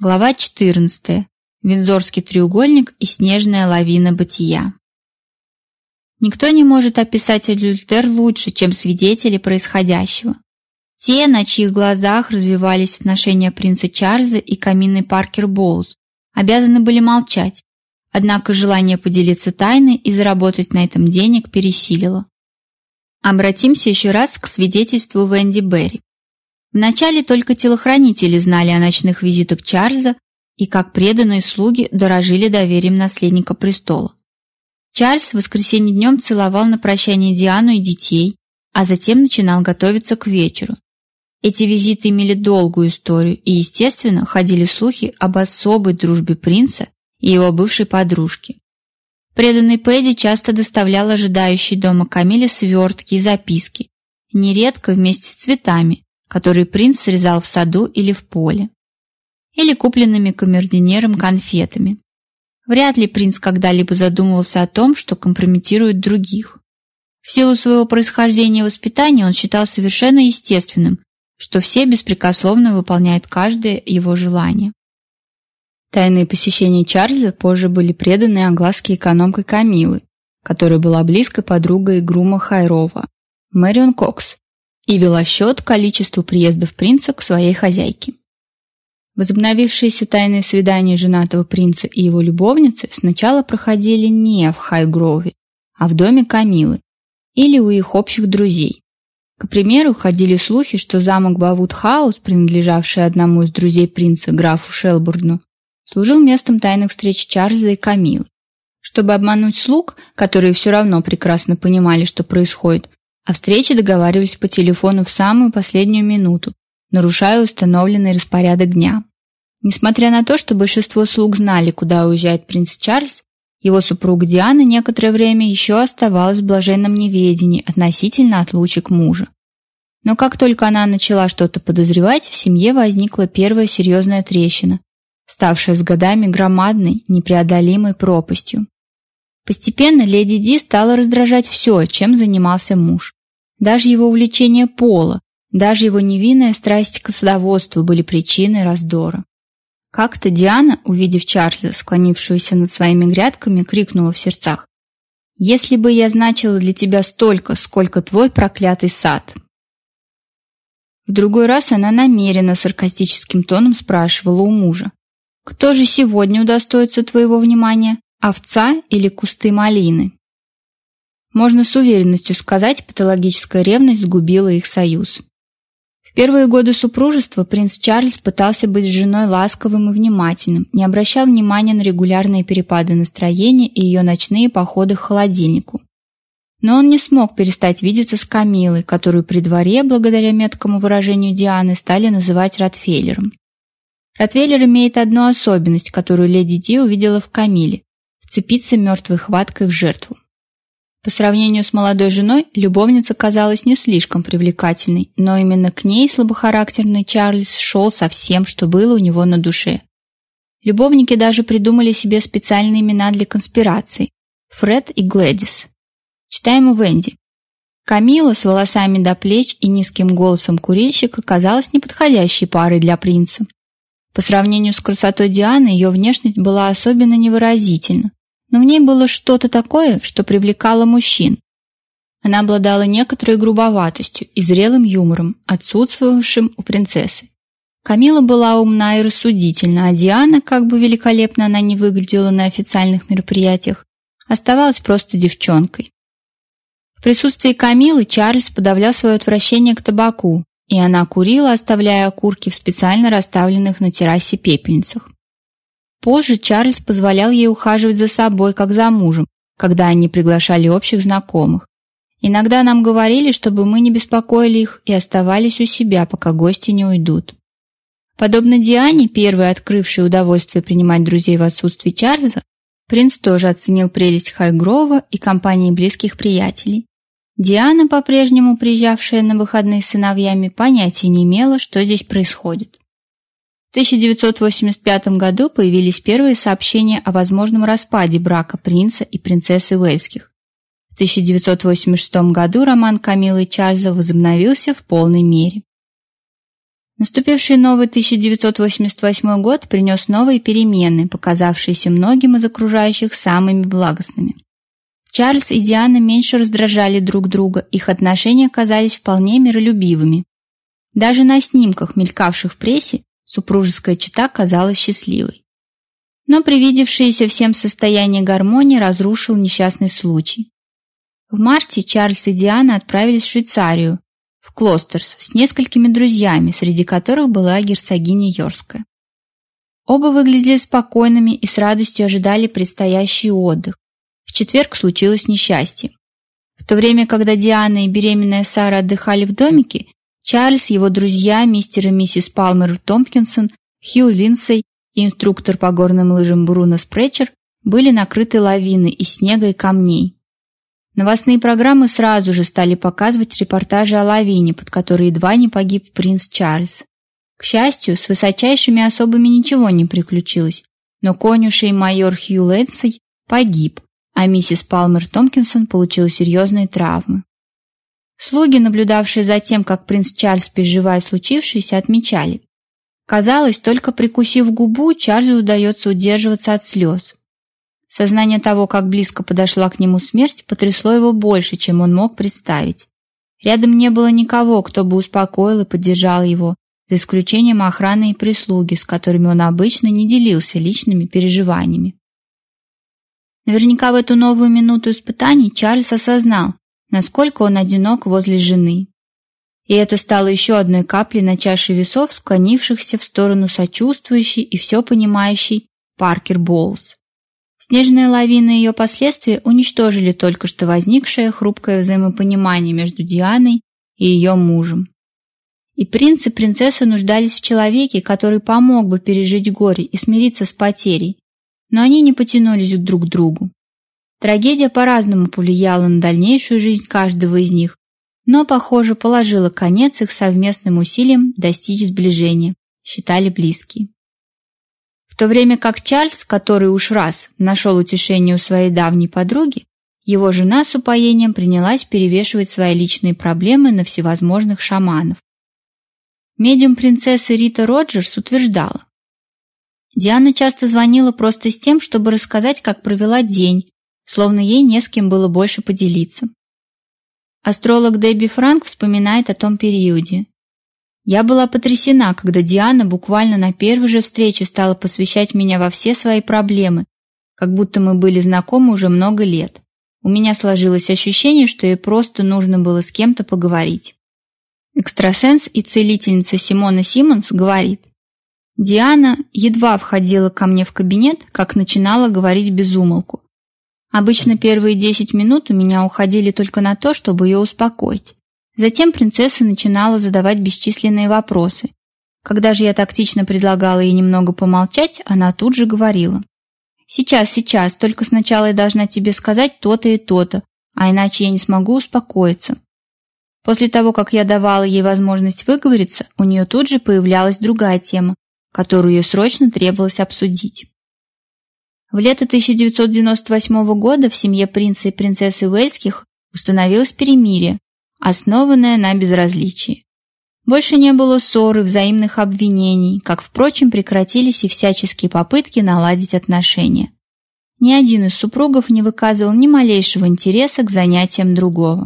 Глава 14. Винзорский треугольник и снежная лавина бытия. Никто не может описать адюльтер лучше, чем свидетели происходящего. Те, на чьих глазах развивались отношения принца Чарльза и Камины Паркер Боулс, обязаны были молчать. Однако желание поделиться тайной и заработать на этом денег пересилило. Обратимся еще раз к свидетельству Венди Берри. Вначале только телохранители знали о ночных визитах Чарльза и как преданные слуги дорожили доверием наследника престола. Чарльз в воскресенье днем целовал на прощание Диану и детей, а затем начинал готовиться к вечеру. Эти визиты имели долгую историю, и, естественно, ходили слухи об особой дружбе принца и его бывшей подружки. Преданный Пэдди часто доставлял ожидающей дома Камиле свертки и записки, нередко вместе с цветами, который принц срезал в саду или в поле, или купленными камердинером конфетами. Вряд ли принц когда-либо задумывался о том, что компрометирует других. В силу своего происхождения и воспитания он считал совершенно естественным, что все беспрекословно выполняют каждое его желание. Тайные посещения Чарльза позже были преданы огласке экономкой Камилы, которая была близкой подругой Грума Хайрова, Мэрион Кокс, и вела счет количеству приездов принца к своей хозяйке. Возобновившиеся тайные свидания женатого принца и его любовницы сначала проходили не в Хайгрове, а в доме Камилы или у их общих друзей. К примеру, ходили слухи, что замок Бавудхаус, принадлежавший одному из друзей принца, графу Шелбурну, служил местом тайных встреч Чарльза и Камилы. Чтобы обмануть слуг, которые все равно прекрасно понимали, что происходит, о встрече договаривались по телефону в самую последнюю минуту, нарушая установленный распорядок дня. Несмотря на то, что большинство слуг знали, куда уезжает принц Чарльз, его супруга Диана некоторое время еще оставалась в блаженном неведении относительно отлучек мужа. Но как только она начала что-то подозревать, в семье возникла первая серьезная трещина, ставшая с годами громадной, непреодолимой пропастью. Постепенно леди Ди стала раздражать все, чем занимался муж. Даже его увлечение пола, даже его невинная страсть к садоводству были причиной раздора. Как-то Диана, увидев Чарльза, склонившегося над своими грядками, крикнула в сердцах: "Если бы я значила для тебя столько, сколько твой проклятый сад". В другой раз она намеренно саркастическим тоном спрашивала у мужа: "Кто же сегодня удостоится твоего внимания, овца или кусты малины?" Можно с уверенностью сказать, патологическая ревность сгубила их союз. В первые годы супружества принц Чарльз пытался быть с женой ласковым и внимательным, не обращал внимания на регулярные перепады настроения и ее ночные походы к холодильнику. Но он не смог перестать видеться с Камилой, которую при дворе, благодаря меткому выражению Дианы, стали называть Ротфейлером. Ротвейлер имеет одну особенность, которую леди Ди увидела в Камиле – вцепиться мертвой хваткой в жертву. По сравнению с молодой женой, любовница казалась не слишком привлекательной, но именно к ней слабохарактерный Чарльз шел со всем, что было у него на душе. Любовники даже придумали себе специальные имена для конспираций – Фред и Глэдис. Читаем у Венди. Камила с волосами до плеч и низким голосом курильщика казалась неподходящей парой для принца. По сравнению с красотой Дианы, ее внешность была особенно невыразительна, но в ней было что-то такое, что привлекало мужчин. Она обладала некоторой грубоватостью и зрелым юмором, отсутствовавшим у принцессы. Камила была умна и рассудительна, а Диана, как бы великолепно она ни выглядела на официальных мероприятиях, оставалась просто девчонкой. В присутствии Камилы Чарльз подавлял свое отвращение к табаку, и она курила, оставляя окурки в специально расставленных на террасе пепельницах. Позже Чарльз позволял ей ухаживать за собой, как за мужем, когда они приглашали общих знакомых. Иногда нам говорили, чтобы мы не беспокоили их и оставались у себя, пока гости не уйдут. Подобно Диане, первой открывшей удовольствие принимать друзей в отсутствии Чарльза, принц тоже оценил прелесть Хайгрова и компании близких приятелей. Диана, по-прежнему приезжавшая на выходные с сыновьями, понятия не имела, что здесь происходит. В 1985 году появились первые сообщения о возможном распаде брака принца и принцессы Уэльских. В 1986 году роман Камилы и Чарльза возобновился в полной мере. Наступивший новый 1988 год принес новые перемены, показавшиеся многим из окружающих самыми благостными. Чарльз и Диана меньше раздражали друг друга, их отношения казались вполне миролюбивыми. Даже на снимках, мелькавших в прессе, супружеская чета казалась счастливой. Но привидевшееся всем состояние гармонии разрушил несчастный случай. В марте Чарльз и Диана отправились в Швейцарию, в Клостерс, с несколькими друзьями, среди которых была герцогиня Йорская. Оба выглядели спокойными и с радостью ожидали предстоящий отдых. В четверг случилось несчастье. В то время, когда Диана и беременная Сара отдыхали в домике, Чарльз, его друзья, мистер и миссис Палмер Томпкинсон, Хью Линдсей и инструктор по горным лыжам Бруно Спречер были накрыты лавиной из снега и камней. Новостные программы сразу же стали показывать репортажи о лавине, под которой едва не погиб принц Чарльз. К счастью, с высочайшими особами ничего не приключилось, но конюшей майор Хью Лэдсей погиб, а миссис Палмер Томпкинсон получила серьезные травмы. Слуги, наблюдавшие за тем, как принц Чарльз переживает случившееся, отмечали. Казалось, только прикусив губу, Чарльзу удается удерживаться от слез. Сознание того, как близко подошла к нему смерть, потрясло его больше, чем он мог представить. Рядом не было никого, кто бы успокоил и поддержал его, за исключением охраны и прислуги, с которыми он обычно не делился личными переживаниями. Наверняка в эту новую минуту испытаний Чарльз осознал, насколько он одинок возле жены. И это стало еще одной каплей на чаше весов, склонившихся в сторону сочувствующей и все понимающей Паркер Боулс. Снежная лавина и ее последствия уничтожили только что возникшее хрупкое взаимопонимание между Дианой и ее мужем. И принц и принцесса нуждались в человеке, который помог бы пережить горе и смириться с потерей, но они не потянулись друг к другу. Трагедия по-разному повлияла на дальнейшую жизнь каждого из них, но, похоже, положила конец их совместным усилиям достичь сближения, считали близкие то время как Чарльз, который уж раз нашел утешение у своей давней подруги, его жена с упоением принялась перевешивать свои личные проблемы на всевозможных шаманов. Медиум принцессы Рита Роджерс утверждала, Диана часто звонила просто с тем, чтобы рассказать, как провела день, словно ей не с кем было больше поделиться. Астролог Дебби Франк вспоминает о том периоде. Я была потрясена, когда Диана буквально на первой же встрече стала посвящать меня во все свои проблемы, как будто мы были знакомы уже много лет. У меня сложилось ощущение, что ей просто нужно было с кем-то поговорить. Экстрасенс и целительница Симона Симмонс говорит, Диана едва входила ко мне в кабинет, как начинала говорить без умолку. Обычно первые 10 минут у меня уходили только на то, чтобы ее успокоить. Затем принцесса начинала задавать бесчисленные вопросы. Когда же я тактично предлагала ей немного помолчать, она тут же говорила. «Сейчас, сейчас, только сначала я должна тебе сказать то-то и то-то, а иначе я не смогу успокоиться». После того, как я давала ей возможность выговориться, у нее тут же появлялась другая тема, которую ей срочно требовалось обсудить. В лето 1998 года в семье принца и принцессы Уэльских установилось перемирие, основанная на безразличии. Больше не было ссор и взаимных обвинений, как, впрочем, прекратились и всяческие попытки наладить отношения. Ни один из супругов не выказывал ни малейшего интереса к занятиям другого.